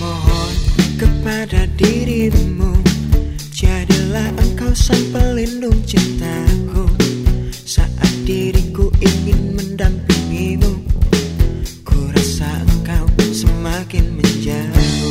Mohon kepada dirimu. Jadilah engkau sang pelindung cintaku. Saat diriku ingin mendampingimu Ku rasa engkau semakin menjauh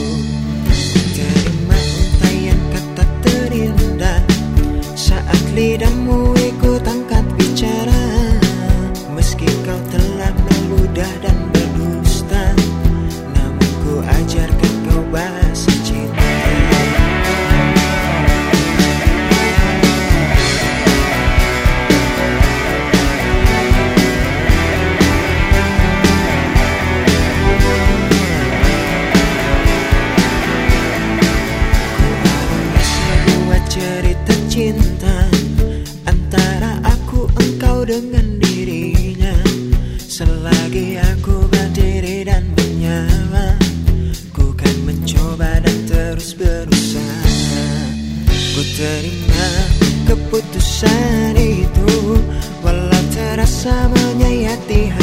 dengan dirinya. Selagi aku berdiri dan menyala Ku kan mencoba dan terus berusaha. Ku terima keputusan itu Walau terasa menyayat hati